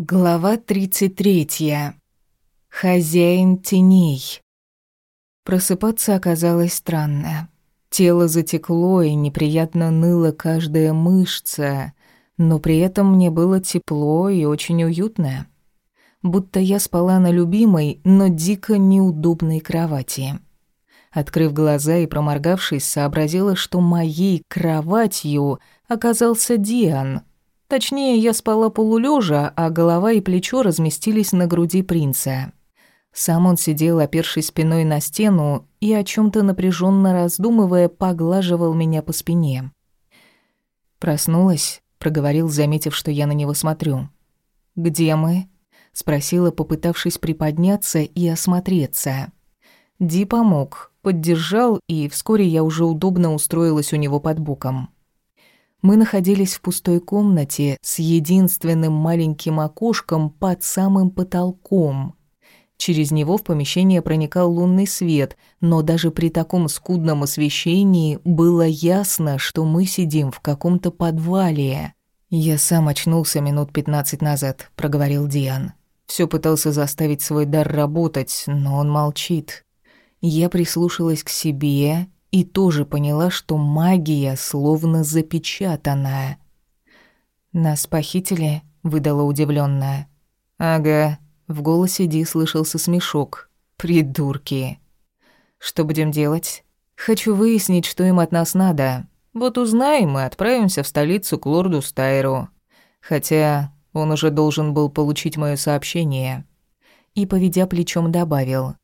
Глава 33. Хозяин теней. Просыпаться оказалось странно. Тело затекло и неприятно ныло каждая мышца, но при этом мне было тепло и очень уютно. Будто я спала на любимой, но дико неудобной кровати. Открыв глаза и проморгавшись, сообразила, что моей кроватью оказался Диан — Точнее, я спала полулежа, а голова и плечо разместились на груди принца. Сам он сидел, опершись спиной на стену, и о чем то напряженно раздумывая, поглаживал меня по спине. «Проснулась?» — проговорил, заметив, что я на него смотрю. «Где мы?» — спросила, попытавшись приподняться и осмотреться. Ди помог, поддержал, и вскоре я уже удобно устроилась у него под боком. Мы находились в пустой комнате с единственным маленьким окошком под самым потолком. Через него в помещение проникал лунный свет, но даже при таком скудном освещении было ясно, что мы сидим в каком-то подвале. «Я сам очнулся минут пятнадцать назад», — проговорил Диан. Все пытался заставить свой дар работать, но он молчит. Я прислушалась к себе и тоже поняла, что магия словно запечатанная. «Нас похитили?» — выдала удивленная. «Ага», — в голосе Ди слышался смешок. «Придурки». «Что будем делать?» «Хочу выяснить, что им от нас надо. Вот узнаем и отправимся в столицу к лорду Стайру. Хотя он уже должен был получить моё сообщение». И, поведя плечом, добавил.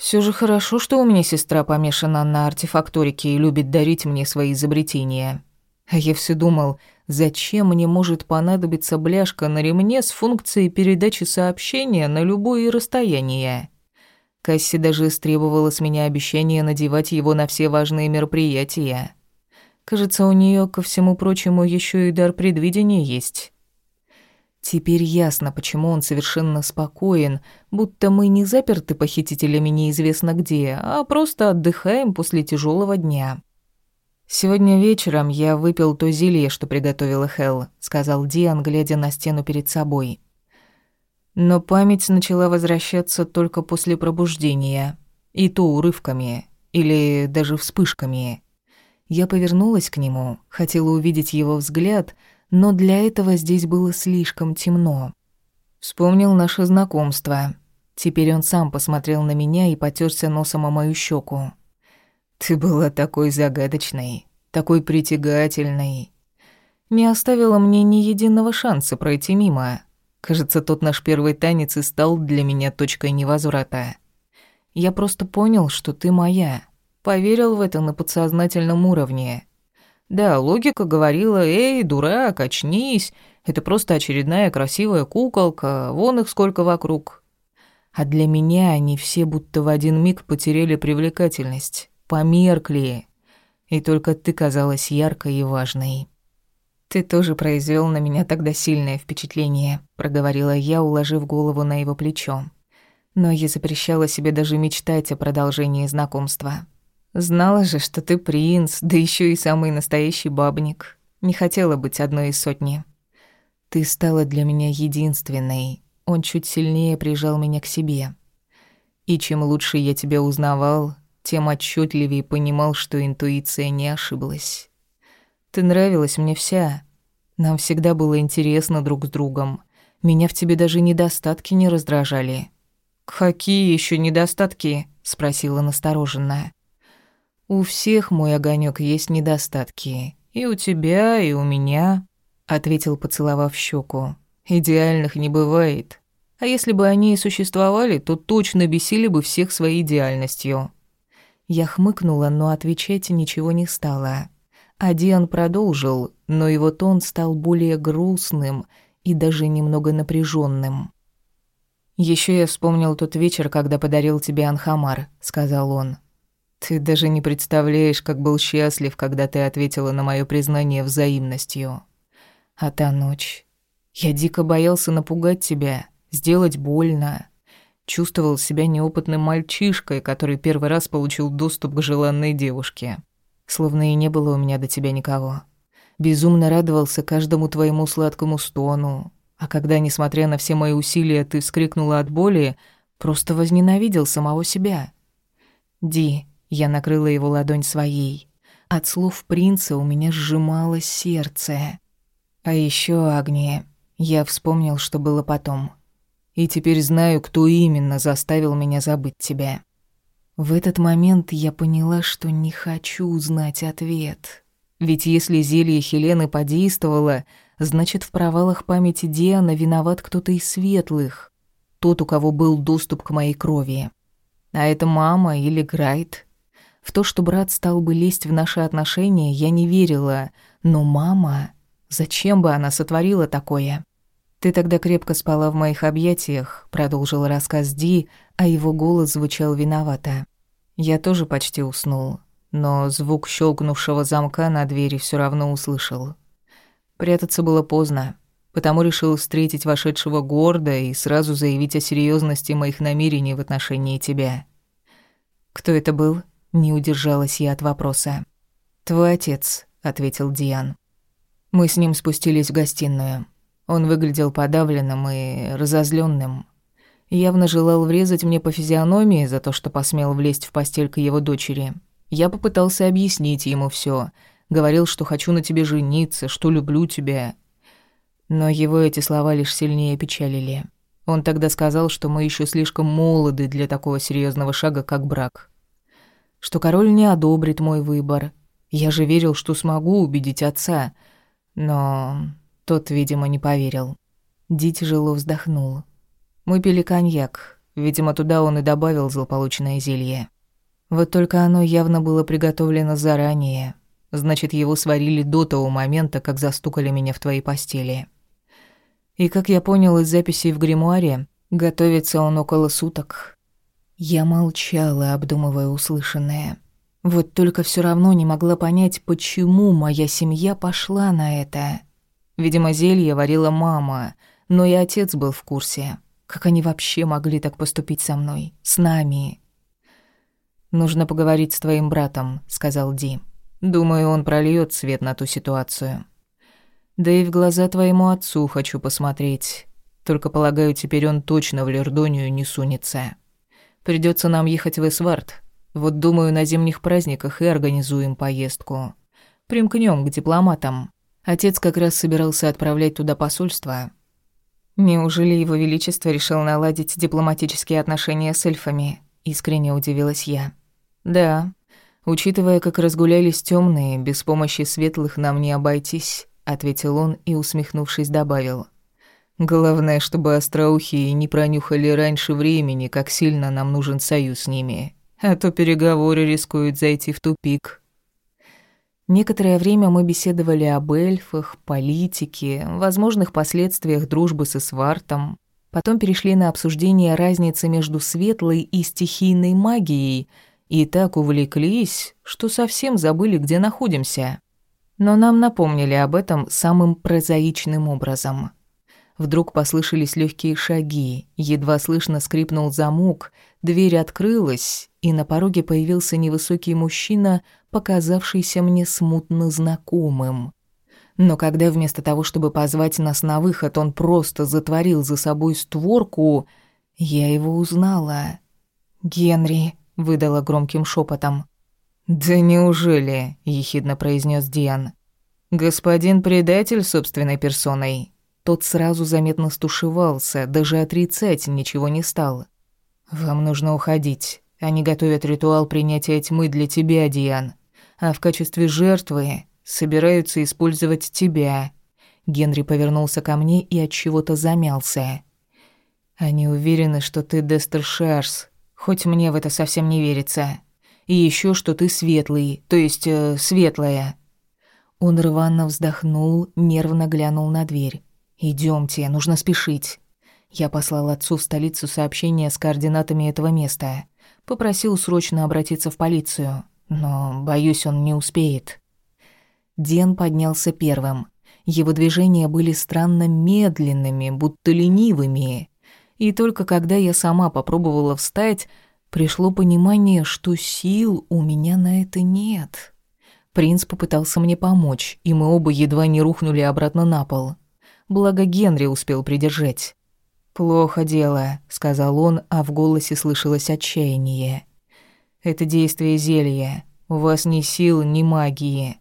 Все же хорошо, что у меня сестра помешана на артефакторике и любит дарить мне свои изобретения. А я все думал, зачем мне может понадобиться бляшка на ремне с функцией передачи сообщения на любое расстояние. Касси даже истребовала с меня обещание надевать его на все важные мероприятия. Кажется, у нее ко всему прочему еще и дар предвидения есть. Теперь ясно, почему он совершенно спокоен, будто мы не заперты похитителями неизвестно где, а просто отдыхаем после тяжелого дня. «Сегодня вечером я выпил то зелье, что приготовила Хелл», — сказал Диан, глядя на стену перед собой. Но память начала возвращаться только после пробуждения, и то урывками, или даже вспышками. Я повернулась к нему, хотела увидеть его взгляд — но для этого здесь было слишком темно. Вспомнил наше знакомство. Теперь он сам посмотрел на меня и потёрся носом о мою щеку. «Ты была такой загадочной, такой притягательной. Не оставила мне ни единого шанса пройти мимо. Кажется, тот наш первый танец и стал для меня точкой невозврата. Я просто понял, что ты моя. Поверил в это на подсознательном уровне. Да, логика говорила, эй, дурак, очнись, это просто очередная красивая куколка, вон их сколько вокруг. А для меня они все будто в один миг потеряли привлекательность, померкли, и только ты казалась яркой и важной. «Ты тоже произвел на меня тогда сильное впечатление», — проговорила я, уложив голову на его плечо. Но я запрещала себе даже мечтать о продолжении знакомства. Знала же, что ты принц, да еще и самый настоящий бабник. Не хотела быть одной из сотни. Ты стала для меня единственной. Он чуть сильнее прижал меня к себе. И чем лучше я тебя узнавал, тем отчетливее понимал, что интуиция не ошиблась. Ты нравилась мне вся. Нам всегда было интересно друг с другом. Меня в тебе даже недостатки не раздражали. «Какие еще недостатки?» — спросила настороженная. У всех, мой огонек, есть недостатки. И у тебя, и у меня, ответил, поцеловав щеку. Идеальных не бывает. А если бы они и существовали, то точно бесили бы всех своей идеальностью. Я хмыкнула, но отвечать ничего не стала. А продолжил, но его тон стал более грустным и даже немного напряженным. Еще я вспомнил тот вечер, когда подарил тебе Анхамар», — сказал он. Ты даже не представляешь, как был счастлив, когда ты ответила на моё признание взаимностью. А та ночь... Я дико боялся напугать тебя, сделать больно. Чувствовал себя неопытным мальчишкой, который первый раз получил доступ к желанной девушке. Словно и не было у меня до тебя никого. Безумно радовался каждому твоему сладкому стону. А когда, несмотря на все мои усилия, ты вскрикнула от боли, просто возненавидел самого себя. Ди, я накрыла его ладонь своей. От слов принца у меня сжималось сердце. А еще Агния, я вспомнил, что было потом. И теперь знаю, кто именно заставил меня забыть тебя. В этот момент я поняла, что не хочу знать ответ. Ведь если зелье Хелены подействовало, значит, в провалах памяти Диана виноват кто-то из светлых. Тот, у кого был доступ к моей крови. А это мама или Грайт. В то, что брат стал бы лезть в наши отношения, я не верила. Но мама... Зачем бы она сотворила такое? «Ты тогда крепко спала в моих объятиях», — продолжил рассказ Ди, а его голос звучал виновато. «Я тоже почти уснул, но звук щелкнувшего замка на двери все равно услышал. Прятаться было поздно, потому решил встретить вошедшего гордо и сразу заявить о серьезности моих намерений в отношении тебя». «Кто это был?» — не удержалась я от вопроса. «Твой отец», — ответил Диан. Мы с ним спустились в гостиную. Он выглядел подавленным и разозленным. Явно желал врезать мне по физиономии за то, что посмел влезть в постель к его дочери. Я попытался объяснить ему все, Говорил, что хочу на тебе жениться, что люблю тебя. Но его эти слова лишь сильнее печалили. Он тогда сказал, что мы еще слишком молоды для такого серьезного шага, как брак. Что король не одобрит мой выбор. Я же верил, что смогу убедить отца. Но тот, видимо, не поверил. Ди тяжело вздохнул. Мы пили коньяк. Видимо, туда он и добавил злополучное зелье. Вот только оно явно было приготовлено заранее. Значит, его сварили до того момента, как застукали меня в твоей постели. И, как я понял из записей в гримуаре, готовится он около суток. Я молчала, обдумывая услышанное. Вот только все равно не могла понять, почему моя семья пошла на это. Видимо, зелье варила мама, но и отец был в курсе. Как они вообще могли так поступить со мной? С нами? «Нужно поговорить с твоим братом», — сказал Ди. «Думаю, он прольёт свет на ту ситуацию. Да и в глаза твоему отцу хочу посмотреть. Только, полагаю, теперь он точно в Лердонию не сунется. Придётся нам ехать в Эсвард. Вот, думаю, на зимних праздниках и организуем поездку. Примкнём к дипломатам. Отец как раз собирался отправлять туда посольство. Неужели его величество решил наладить дипломатические отношения с эльфами? Искренне удивилась я. Да, учитывая, как разгулялись темные, без помощи светлых нам не обойтись, ответил он и, усмехнувшись, добавил. Главное, чтобы остроухие не пронюхали раньше времени, как сильно нам нужен союз с ними, а то переговоры рискуют зайти в тупик. Некоторое время мы беседовали об эльфах, политике, возможных последствиях дружбы со Свартом. Потом перешли на обсуждение разницы между светлой и стихийной магией и так увлеклись, что совсем забыли, где находимся. Но нам напомнили об этом самым прозаичным образом. Вдруг послышались легкие шаги, едва слышно скрипнул замок, дверь открылась, и на пороге появился невысокий мужчина, показавшийся мне смутно знакомым. Но когда вместо того, чтобы позвать нас на выход, он просто затворил за собой створку, я его узнала. «Генри», — выдала громким шепотом. «Да неужели?» — ехидно произнес Диан. «Господин предатель собственной персоной». Тот сразу заметно стушевался, даже отрицать ничего не стал. «Вам нужно уходить. Они готовят ритуал принятия тьмы для тебя, Диан. А в качестве жертвы собираются использовать тебя». Генри повернулся ко мне и от чего-то замялся. «Они уверены, что ты Дестер Шарс, хоть мне в это совсем не верится. И еще, что ты светлый, то есть э, светлая». Он рвано вздохнул, нервно глянул на дверь. Идемте, нужно спешить». Я послал отцу в столицу сообщение с координатами этого места. Попросил срочно обратиться в полицию, но, боюсь, он не успеет. Ден поднялся первым. Его движения были странно медленными, будто ленивыми. И только когда я сама попробовала встать, пришло понимание, что сил у меня на это нет. Принц попытался мне помочь, и мы оба едва не рухнули обратно на пол. Благо Генри успел придержать. «Плохо дело», — сказал он, а в голосе слышалось отчаяние. «Это действие зелья. У вас ни сил, ни магии.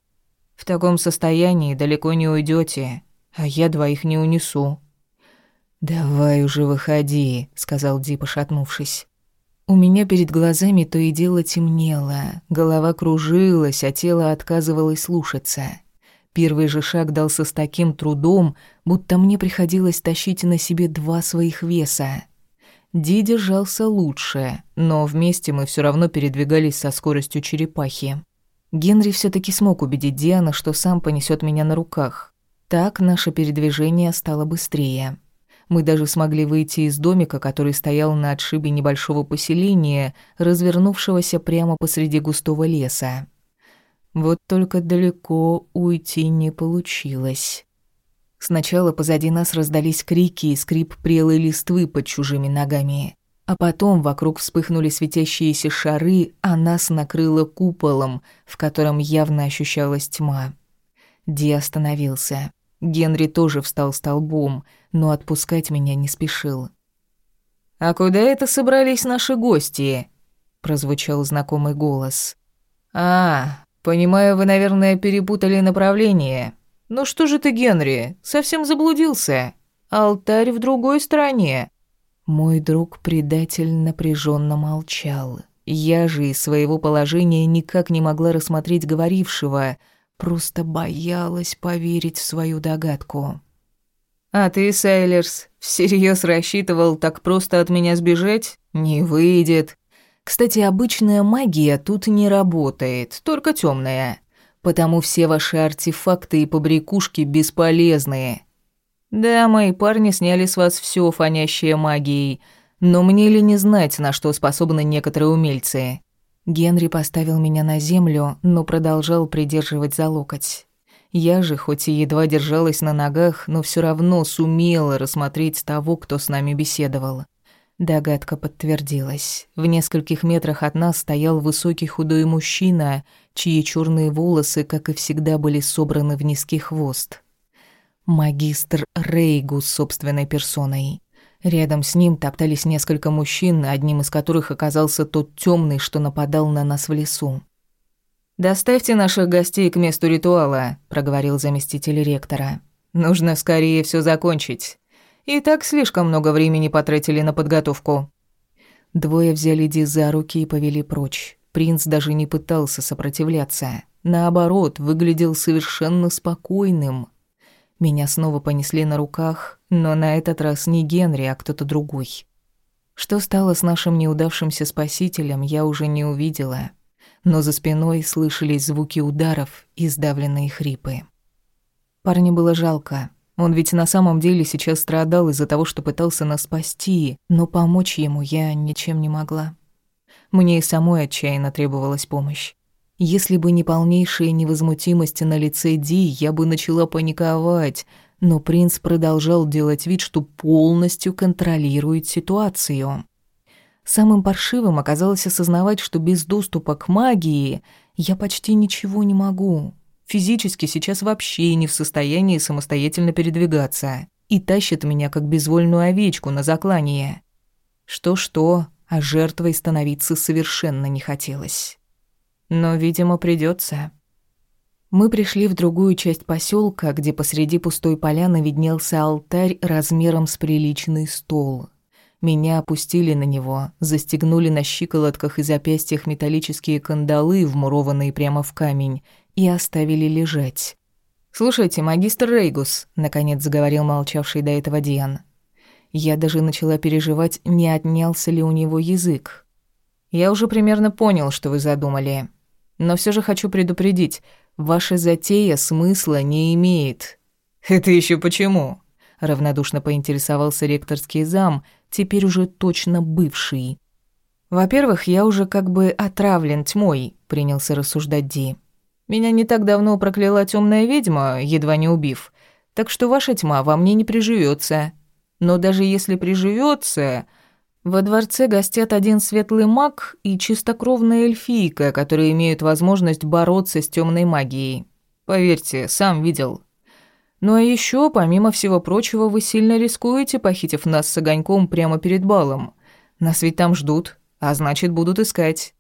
В таком состоянии далеко не уйдете, а я двоих не унесу». «Давай уже выходи», — сказал Ди, пошатнувшись. У меня перед глазами то и дело темнело, голова кружилась, а тело отказывалось слушаться. Первый же шаг дался с таким трудом, будто мне приходилось тащить на себе два своих веса. Ди держался лучше, но вместе мы все равно передвигались со скоростью черепахи. Генри все таки смог убедить Диана, что сам понесет меня на руках. Так наше передвижение стало быстрее. Мы даже смогли выйти из домика, который стоял на отшибе небольшого поселения, развернувшегося прямо посреди густого леса. Вот только далеко уйти не получилось. Сначала позади нас раздались крики и скрип прелой листвы под чужими ногами. А потом вокруг вспыхнули светящиеся шары, а нас накрыло куполом, в котором явно ощущалась тьма. Ди остановился. Генри тоже встал столбом, но отпускать меня не спешил. «А куда это собрались наши гости?» — прозвучал знакомый голос. «А, понимаю, вы, наверное, перепутали направление. Ну что же ты, Генри, совсем заблудился? Алтарь в другой стране». Мой друг предатель напряженно молчал. Я же из своего положения никак не могла рассмотреть говорившего — Просто боялась поверить в свою догадку. «А ты, Сайлерс, всерьез рассчитывал так просто от меня сбежать? Не выйдет. Кстати, обычная магия тут не работает, только темная. Потому все ваши артефакты и побрякушки бесполезные. Да, мои парни сняли с вас все фонящее магией, но мне ли не знать, на что способны некоторые умельцы? Генри поставил меня на землю, но продолжал придерживать за локоть. Я же, хоть и едва держалась на ногах, но все равно сумела рассмотреть того, кто с нами беседовал. Догадка подтвердилась. В нескольких метрах от нас стоял высокий худой мужчина, чьи черные волосы, как и всегда, были собраны в низкий хвост. Магистр Рейгус собственной персоной. Рядом с ним топтались несколько мужчин, одним из которых оказался тот темный, что нападал на нас в лесу. «Доставьте наших гостей к месту ритуала», — проговорил заместитель ректора. «Нужно скорее все закончить. И так слишком много времени потратили на подготовку». Двое взяли Ди за руки и повели прочь. Принц даже не пытался сопротивляться. Наоборот, выглядел совершенно спокойным. Меня снова понесли на руках, но на этот раз не Генри, а кто-то другой. Что стало с нашим неудавшимся спасителем, я уже не увидела, но за спиной слышались звуки ударов и сдавленные хрипы. Парня было жалко. Он ведь на самом деле сейчас страдал из-за того, что пытался нас спасти, но помочь ему я ничем не могла. Мне и самой отчаянно требовалась помощь. Если бы не полнейшая невозмутимость на лице Ди, я бы начала паниковать, но принц продолжал делать вид, что полностью контролирует ситуацию. Самым паршивым оказалось осознавать, что без доступа к магии я почти ничего не могу. Физически сейчас вообще не в состоянии самостоятельно передвигаться и тащит меня как безвольную овечку на заклание. Что-что, а жертвой становиться совершенно не хотелось. Но, видимо, придется. Мы пришли в другую часть поселка, где посреди пустой поляны виднелся алтарь размером с приличный стол. Меня опустили на него, застегнули на щиколотках и запястьях металлические кандалы, вмурованные прямо в камень, и оставили лежать. «Слушайте, магистр Рейгус», — наконец заговорил молчавший до этого Диан. Я даже начала переживать, не отнялся ли у него язык. «Я уже примерно понял, что вы задумали. Но все же хочу предупредить, ваша затея смысла не имеет». «Это еще почему?» — равнодушно поинтересовался ректорский зам, теперь уже точно бывший. «Во-первых, я уже как бы отравлен тьмой», — принялся рассуждать Ди. «Меня не так давно прокляла темная ведьма, едва не убив, так что ваша тьма во мне не приживется. Но даже если приживется, во дворце гостят один светлый маг и чистокровная эльфийка, которые имеют возможность бороться с темной магией. Поверьте, сам видел. Ну а еще, помимо всего прочего, вы сильно рискуете, похитив нас с огоньком прямо перед балом. Нас ведь там ждут, а значит, будут искать.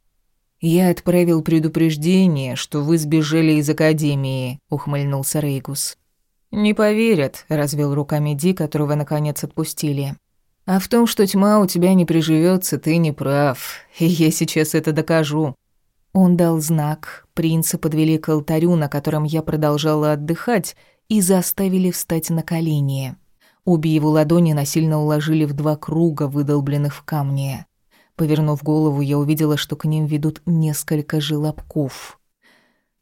Я отправил предупреждение, что вы сбежали из академии, ухмыльнулся Рейгус. Не поверят, развел руками Ди, которого наконец отпустили. А в том, что тьма у тебя не приживется, ты не прав. И я сейчас это докажу. Он дал знак. Принца подвели к алтарю, на котором я продолжала отдыхать, и заставили встать на колени. Обе его ладони насильно уложили в два круга, выдолбленных в камне. Повернув голову, я увидела, что к ним ведут несколько желобков.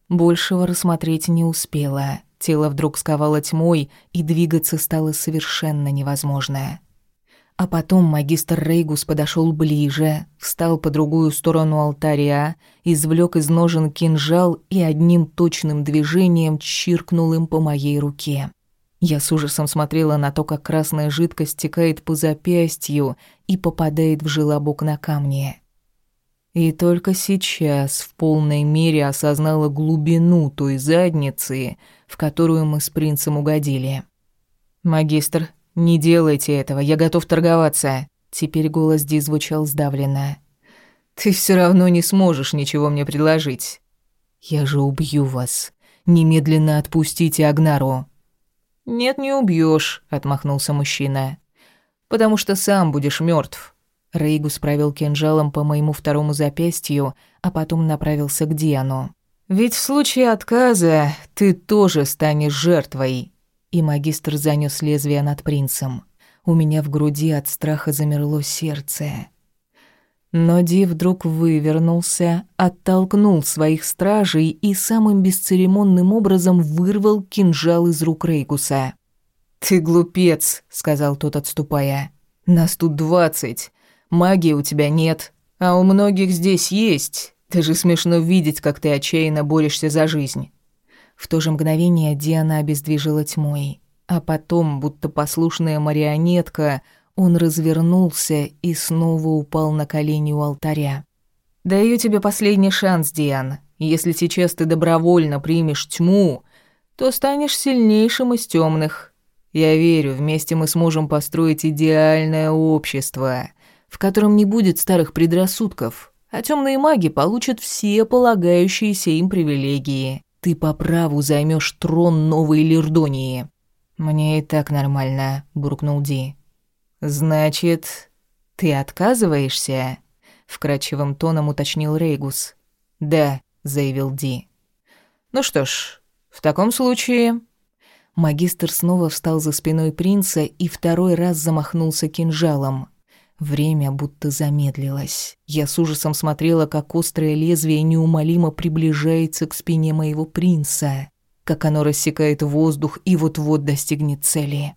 Большего рассмотреть не успела. Тело вдруг сковало тьмой, и двигаться стало совершенно невозможно. А потом магистр Рейгус подошел ближе, встал по другую сторону алтаря, извлек из ножен кинжал и одним точным движением чиркнул им по моей руке. Я с ужасом смотрела на то, как красная жидкость стекает по запястью и попадает в желобок на камне. И только сейчас в полной мере осознала глубину той задницы, в которую мы с принцем угодили. «Магистр, «Не делайте этого, я готов торговаться». Теперь голос Ди звучал сдавленно. «Ты все равно не сможешь ничего мне предложить». «Я же убью вас. Немедленно отпустите Агнару». «Нет, не убьешь, отмахнулся мужчина. «Потому что сам будешь мертв. Рейгус провел кинжалом по моему второму запястью, а потом направился к Диану. «Ведь в случае отказа ты тоже станешь жертвой и магистр занёс лезвие над принцем. У меня в груди от страха замерло сердце. Но Ди вдруг вывернулся, оттолкнул своих стражей и самым бесцеремонным образом вырвал кинжал из рук Рейгуса. «Ты глупец», — сказал тот, отступая. «Нас тут двадцать. Магии у тебя нет, а у многих здесь есть. Даже смешно видеть, как ты отчаянно борешься за жизнь». В то же мгновение Диана обездвижила тьмой, а потом, будто послушная марионетка, он развернулся и снова упал на колени у алтаря. «Даю тебе последний шанс, Диан. Если сейчас ты добровольно примешь тьму, то станешь сильнейшим из темных. Я верю, вместе мы сможем построить идеальное общество, в котором не будет старых предрассудков, а темные маги получат все полагающиеся им привилегии ты по праву займешь трон новой Лирдонии». «Мне и так нормально», — буркнул Ди. «Значит, ты отказываешься?» — вкрадчивым тоном уточнил Рейгус. «Да», — заявил Ди. «Ну что ж, в таком случае...» Магистр снова встал за спиной принца и второй раз замахнулся кинжалом. Время будто замедлилось. Я с ужасом смотрела, как острое лезвие неумолимо приближается к спине моего принца, как оно рассекает воздух и вот-вот достигнет цели.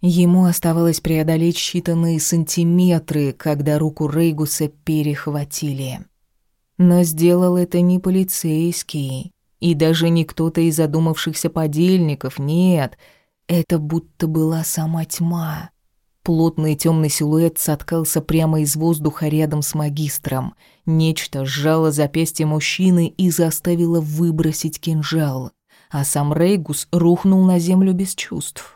Ему оставалось преодолеть считанные сантиметры, когда руку Рейгуса перехватили. Но сделал это не полицейский, и даже не кто-то из задумавшихся подельников, нет, это будто была сама тьма. Плотный темный силуэт соткался прямо из воздуха рядом с магистром. Нечто сжало запястье мужчины и заставило выбросить кинжал, а сам Рейгус рухнул на землю без чувств.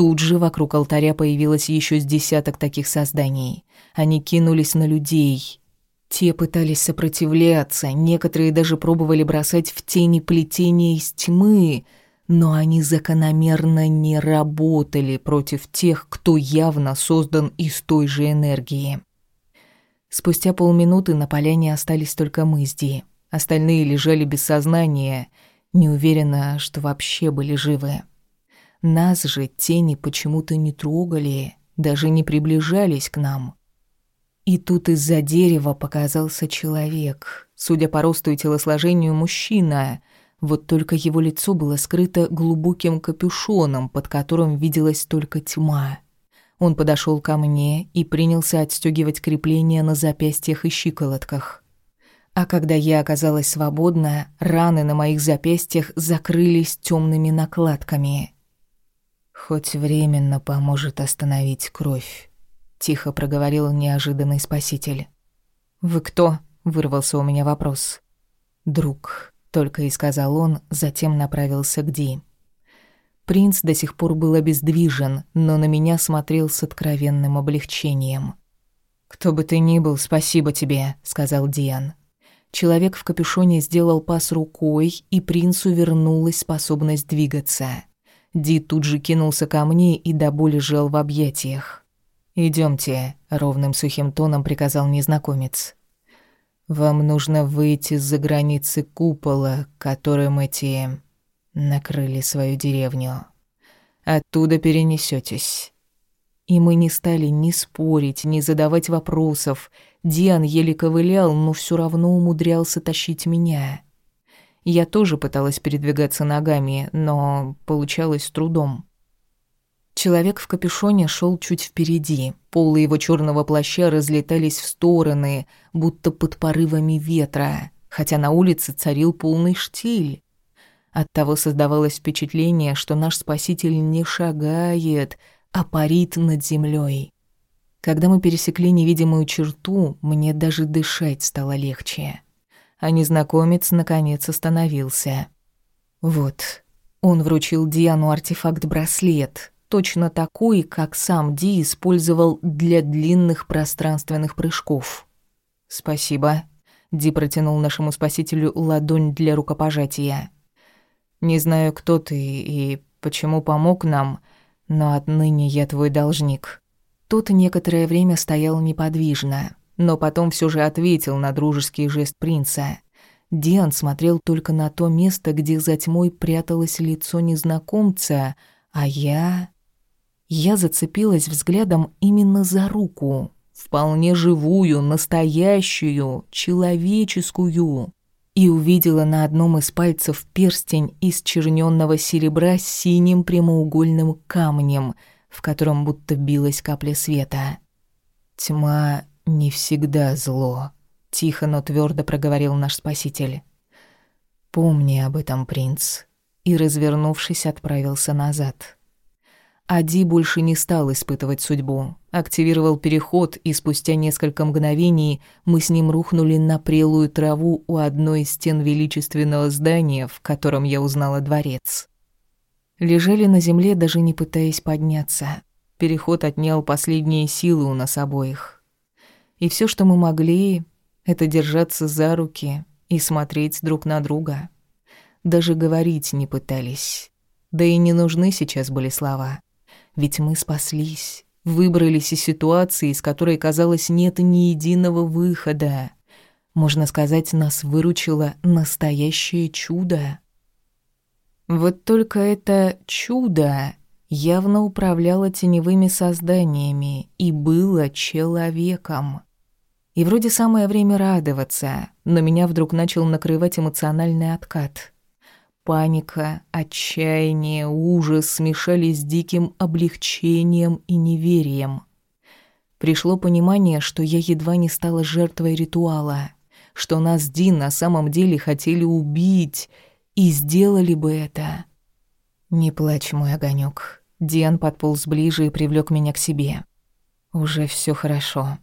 Тут же вокруг алтаря появилось еще с десяток таких созданий. Они кинулись на людей. Те пытались сопротивляться, некоторые даже пробовали бросать в тени плетения из тьмы — но они закономерно не работали против тех, кто явно создан из той же энергии. Спустя полминуты на поляне остались только мы. Остальные лежали без сознания, не уверена, что вообще были живы. Нас же тени почему-то не трогали, даже не приближались к нам. И тут из-за дерева показался человек, судя по росту и телосложению мужчина, вот только его лицо было скрыто глубоким капюшоном, под которым виделась только тьма. Он подошел ко мне и принялся отстегивать крепления на запястьях и щиколотках. А когда я оказалась свободна, раны на моих запястьях закрылись темными накладками. «Хоть временно поможет остановить кровь», — тихо проговорил неожиданный спаситель. «Вы кто?» — вырвался у меня вопрос. «Друг», только и сказал он, затем направился к Ди. Принц до сих пор был обездвижен, но на меня смотрел с откровенным облегчением. «Кто бы ты ни был, спасибо тебе», — сказал Диан. Человек в капюшоне сделал пас рукой, и принцу вернулась способность двигаться. Ди тут же кинулся ко мне и до боли жал в объятиях. Идемте, ровным сухим тоном приказал незнакомец. «Вам нужно выйти за границы купола, которым эти накрыли свою деревню. Оттуда перенесетесь. И мы не стали ни спорить, ни задавать вопросов. Диан еле ковылял, но все равно умудрялся тащить меня. Я тоже пыталась передвигаться ногами, но получалось с трудом. Человек в капюшоне шел чуть впереди. Полы его черного плаща разлетались в стороны, будто под порывами ветра, хотя на улице царил полный штиль. Оттого создавалось впечатление, что наш спаситель не шагает, а парит над землей. Когда мы пересекли невидимую черту, мне даже дышать стало легче. А незнакомец, наконец, остановился. Вот, он вручил Диану артефакт-браслет, точно такой, как сам Ди использовал для длинных пространственных прыжков. «Спасибо», — Ди протянул нашему спасителю ладонь для рукопожатия. «Не знаю, кто ты и почему помог нам, но отныне я твой должник». Тот некоторое время стоял неподвижно, но потом все же ответил на дружеский жест принца. Диан смотрел только на то место, где за тьмой пряталось лицо незнакомца, а я... Я зацепилась взглядом именно за руку, вполне живую, настоящую, человеческую и увидела на одном из пальцев перстень из чернённого серебра с синим прямоугольным камнем, в котором будто билась капля света. «Тьма не всегда зло», — тихо, но твердо проговорил наш спаситель. «Помни об этом, принц», и, развернувшись, отправился назад. Ади больше не стал испытывать судьбу. Активировал переход, и спустя несколько мгновений мы с ним рухнули на прелую траву у одной из стен величественного здания, в котором я узнала дворец. Лежали на земле, даже не пытаясь подняться. Переход отнял последние силы у нас обоих. И все, что мы могли, это держаться за руки и смотреть друг на друга. Даже говорить не пытались. Да и не нужны сейчас были слова. Ведь мы спаслись, выбрались из ситуации, из которой, казалось, нет ни единого выхода. Можно сказать, нас выручило настоящее чудо. Вот только это чудо явно управляло теневыми созданиями и было человеком. И вроде самое время радоваться, но меня вдруг начал накрывать эмоциональный откат. Паника, отчаяние, ужас смешались с диким облегчением и неверием. Пришло понимание, что я едва не стала жертвой ритуала, что нас Дин на самом деле хотели убить, и сделали бы это. «Не плачь, мой огонек. Диан подполз ближе и привлек меня к себе. «Уже все хорошо».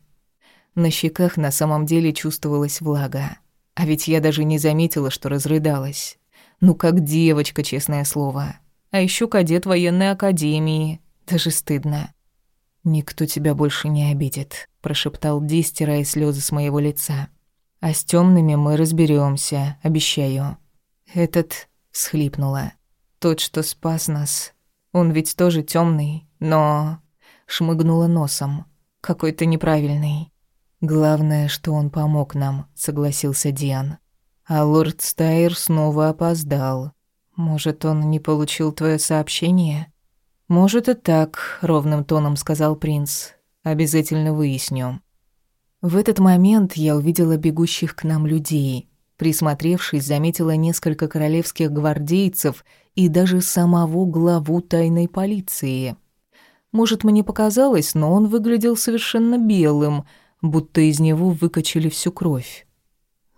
На щеках на самом деле чувствовалась влага. А ведь я даже не заметила, что разрыдалась. Ну, как девочка, честное слово. А еще кадет военной академии. Даже стыдно. «Никто тебя больше не обидит», — прошептал Ди, стирая слезы с моего лица. «А с темными мы разберемся, обещаю». «Этот...» — схлипнула. «Тот, что спас нас. Он ведь тоже темный, но...» Шмыгнула носом. «Какой-то неправильный». «Главное, что он помог нам», — согласился Диан. А лорд Стайр снова опоздал. Может, он не получил твое сообщение? Может и так, ровным тоном сказал принц. Обязательно выясню. В этот момент я увидела бегущих к нам людей. Присмотревшись, заметила несколько королевских гвардейцев и даже самого главу тайной полиции. Может, мне показалось, но он выглядел совершенно белым, будто из него выкачали всю кровь.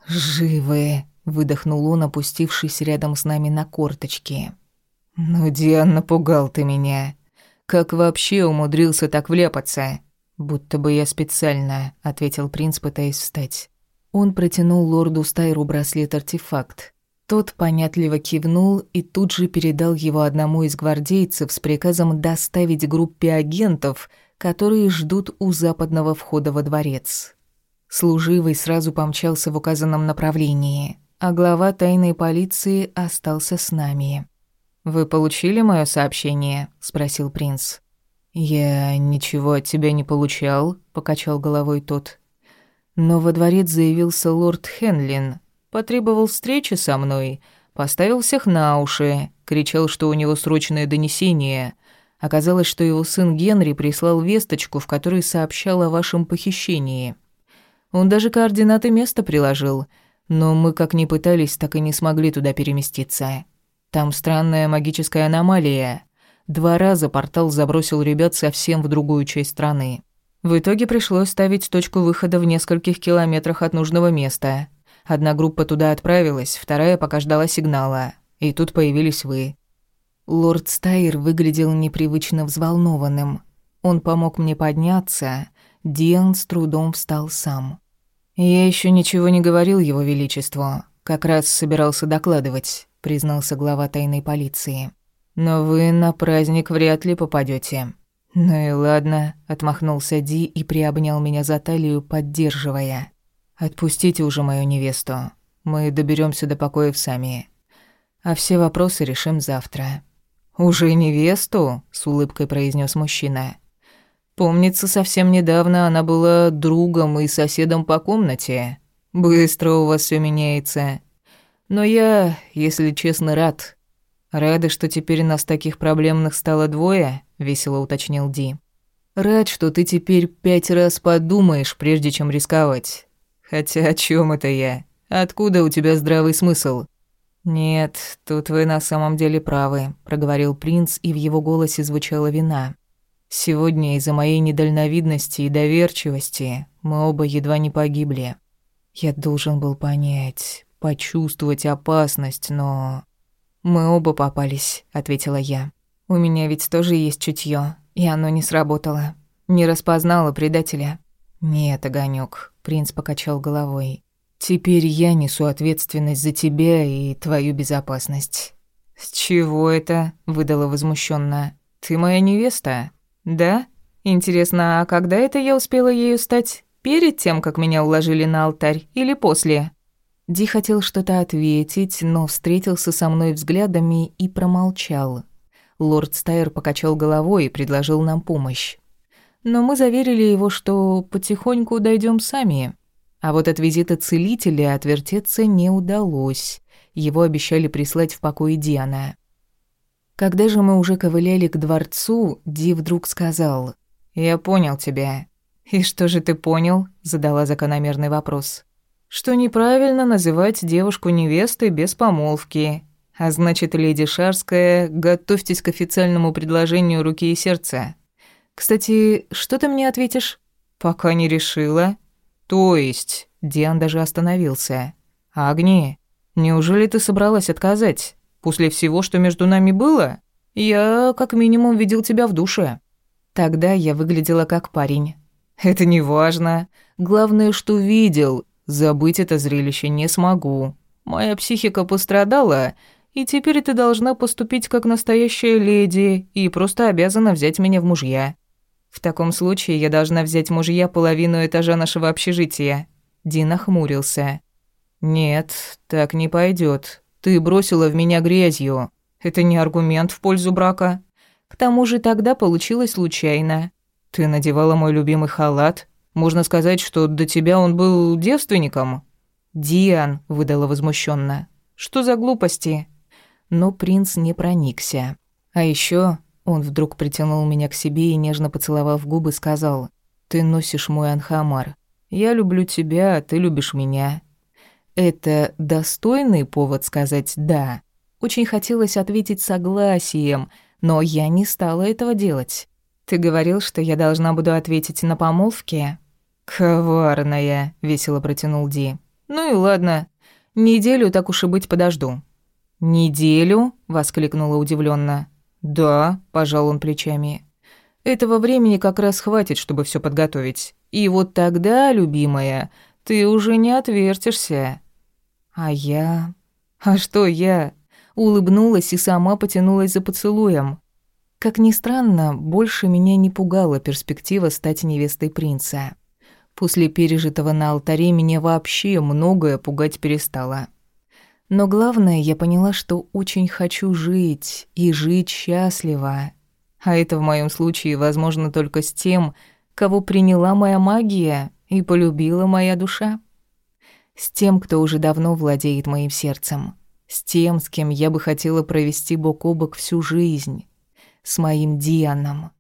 «Живые!» — выдохнул он, опустившись рядом с нами на корточки. «Ну, Диан, напугал ты меня. Как вообще умудрился так вляпаться?» «Будто бы я специально», — ответил принц, пытаясь встать. Он протянул лорду Стайру браслет-артефакт. Тот понятливо кивнул и тут же передал его одному из гвардейцев с приказом доставить группе агентов, которые ждут у западного входа во дворец. Служивый сразу помчался в указанном направлении, а глава тайной полиции остался с нами. «Вы получили моё сообщение?» — спросил принц. «Я ничего от тебя не получал», — покачал головой тот. Но во дворец заявился лорд Хенлин, Потребовал встречи со мной, поставил всех на уши, кричал, что у него срочное донесение. Оказалось, что его сын Генри прислал весточку, в которой сообщал о вашем похищении. Он даже координаты места приложил, но мы как ни пытались, так и не смогли туда переместиться. Там странная магическая аномалия. Два раза портал забросил ребят совсем в другую часть страны. В итоге пришлось ставить точку выхода в нескольких километрах от нужного места. Одна группа туда отправилась, вторая пока ждала сигнала. И тут появились вы. Лорд Стайр выглядел непривычно взволнованным. Он помог мне подняться. Диан с трудом встал сам. «Я еще ничего не говорил его величеству. Как раз собирался докладывать», — признался глава тайной полиции. «Но вы на праздник вряд ли попадете. «Ну и ладно», — отмахнулся Ди и приобнял меня за талию, поддерживая. Отпустите уже мою невесту. Мы доберемся до покоев сами. А все вопросы решим завтра. Уже невесту? с улыбкой произнес мужчина. Помнится, совсем недавно она была другом и соседом по комнате. Быстро у вас все меняется. Но я, если честно, рад. Рады, что теперь нас таких проблемных стало двое, весело уточнил Ди. Рад, что ты теперь пять раз подумаешь, прежде чем рисковать. Хотя о чем это я? Откуда у тебя здравый смысл? Нет, тут вы на самом деле правы, проговорил принц, и в его голосе звучала вина. Сегодня из-за моей недальновидности и доверчивости мы оба едва не погибли. Я должен был понять, почувствовать опасность, но мы оба попались, ответила я. У меня ведь тоже есть чутье, и оно не сработало. Не распознало предателя. Нет, огонек, Принц покачал головой. «Теперь я несу ответственность за тебя и твою безопасность». «С чего это?» — выдала возмущенно. «Ты моя невеста?» «Да? Интересно, а когда это я успела ею стать? Перед тем, как меня уложили на алтарь, или после?» Ди хотел что-то ответить, но встретился со мной взглядами и промолчал. Лорд Стайр покачал головой и предложил нам помощь но мы заверили его, что потихоньку дойдем сами. А вот от визита целителя отвертеться не удалось. Его обещали прислать в покое Диана. Когда же мы уже ковыляли к дворцу, Ди вдруг сказал. «Я понял тебя». «И что же ты понял?» — задала закономерный вопрос. «Что неправильно называть девушку невестой без помолвки. А значит, леди Шарская, готовьтесь к официальному предложению руки и сердца. Кстати, что ты мне ответишь? Пока не решила. То есть, Диан даже остановился. Агни, неужели ты собралась отказать? После всего, что между нами было? Я, как минимум, видел тебя в душе. Тогда я выглядела как парень. Это не важно. Главное, что видел. Забыть это зрелище не смогу. Моя психика пострадала, и теперь ты должна поступить как настоящая леди и просто обязана взять меня в мужья. В таком случае я должна взять мужья половину этажа нашего общежития. Дин охмурился. Нет, так не пойдет. Ты бросила в меня грязью. Это не аргумент в пользу брака. К тому же тогда получилось случайно. Ты надевала мой любимый халат. Можно сказать, что до тебя он был девственником. Диан выдала возмущенно. Что за глупости? Но принц не проникся. А еще он вдруг притянул меня к себе и, нежно поцеловав губы, сказал, «Ты носишь мой анхамар. Я люблю тебя, а ты любишь меня». Это достойный повод сказать «да». Очень хотелось ответить согласием, но я не стала этого делать. «Ты говорил, что я должна буду ответить на помолвке?» «Коварная», — весело протянул Ди. «Ну и ладно. Неделю так уж и быть подожду». «Неделю?» — воскликнула удивленно. «Да», – пожал он плечами. «Этого времени как раз хватит, чтобы все подготовить. И вот тогда, любимая, ты уже не отвертишься». «А я...» А что я? Улыбнулась и сама потянулась за поцелуем. Как ни странно, больше меня не пугала перспектива стать невестой принца. После пережитого на алтаре меня вообще многое пугать перестало. Но главное, я поняла, что очень хочу жить и жить счастливо. А это в моем случае возможно только с тем, кого приняла моя магия и полюбила моя душа. С тем, кто уже давно владеет моим сердцем. С тем, с кем я бы хотела провести бок о бок всю жизнь. С моим Дианом.